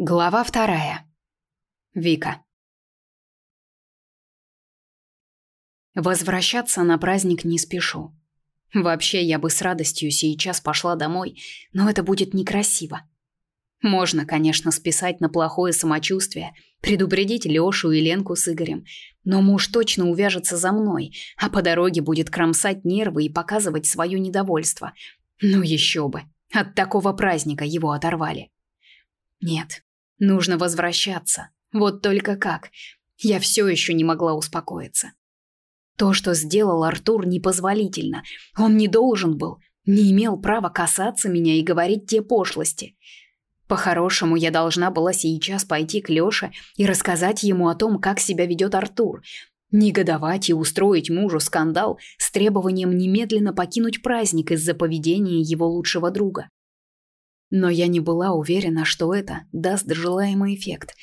Глава вторая. Вика. Возвращаться на праздник не спешу. Вообще, я бы с радостью сейчас пошла домой, но это будет некрасиво. Можно, конечно, списать на плохое самочувствие, предупредить Лёшу и Ленку с Игорем, но муж точно увяжется за мной, а по дороге будет кромсать нервы и показывать свое недовольство. Ну еще бы. От такого праздника его оторвали. Нет, Нужно возвращаться. Вот только как. Я все еще не могла успокоиться. То, что сделал Артур, непозволительно. Он не должен был, не имел права касаться меня и говорить те пошлости. По-хорошему, я должна была сейчас пойти к Лёше и рассказать ему о том, как себя ведет Артур, негодовать и устроить мужу скандал с требованием немедленно покинуть праздник из-за поведения его лучшего друга. Но я не была уверена, что это даст желаемый эффект.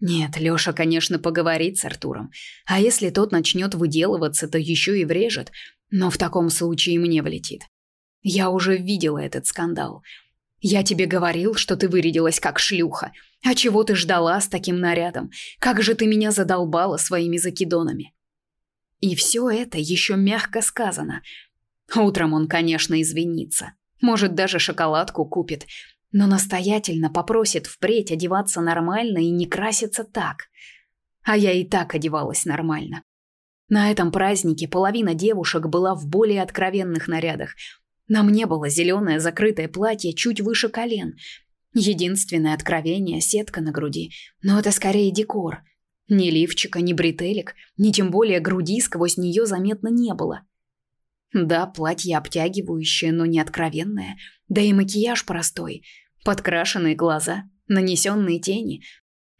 Нет, Лёша, конечно, поговорит с Артуром. А если тот начнёт выделываться, то ещё и врежет. Но в таком случае мне влетит. Я уже видела этот скандал. Я тебе говорил, что ты вырядилась как шлюха. А чего ты ждала с таким нарядом? Как же ты меня задолбала своими закидонами? И всё это ещё мягко сказано. Утром он, конечно, извинится. Может, даже шоколадку купит. Но настоятельно попросит впредь одеваться нормально и не краситься так. А я и так одевалась нормально. На этом празднике половина девушек была в более откровенных нарядах. На мне было зеленое закрытое платье чуть выше колен. Единственное откровение — сетка на груди. Но это скорее декор. Ни лифчика, ни бретелек, ни тем более груди сквозь нее заметно не было. — да, платье обтягивающее, но не откровенное. Да и макияж простой. Подкрашенные глаза, нанесенные тени.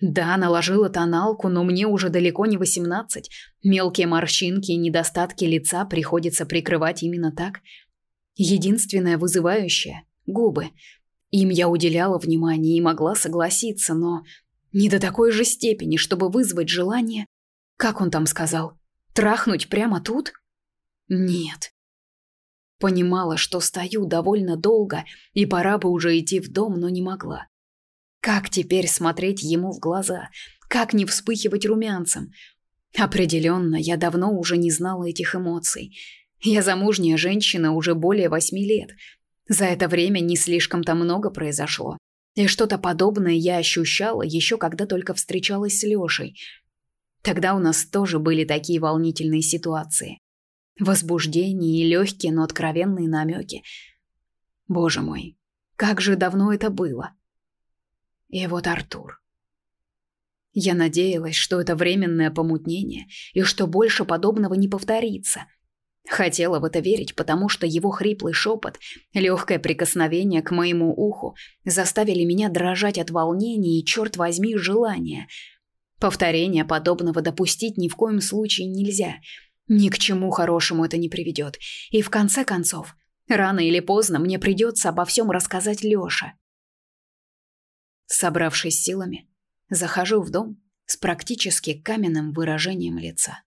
Да, наложила тоналку, но мне уже далеко не 18. Мелкие морщинки и недостатки лица приходится прикрывать именно так. Единственное вызывающее – губы. Им я уделяла внимание и могла согласиться, но не до такой же степени, чтобы вызвать желание, как он там сказал, трахнуть прямо тут – нет, Понимала, что стою довольно долго, и пора бы уже идти в дом, но не могла. Как теперь смотреть ему в глаза? Как не вспыхивать румянцем? Определенно, я давно уже не знала этих эмоций. Я замужняя женщина уже более восьми лет. За это время не слишком-то много произошло. И что-то подобное я ощущала еще когда только встречалась с Лешей. Тогда у нас тоже были такие волнительные ситуации возбуждение и легкие, но откровенные намеки. Боже мой, как же давно это было! И вот Артур. Я надеялась, что это временное помутнение и что больше подобного не повторится. Хотела в это верить, потому что его хриплый шепот, легкое прикосновение к моему уху заставили меня дрожать от волнения и, черт возьми, желания. Повторения подобного допустить ни в коем случае нельзя — ни к чему хорошему это не приведет. И в конце концов, рано или поздно мне придется обо всем рассказать Лёше. Собравшись силами, захожу в дом с практически каменным выражением лица.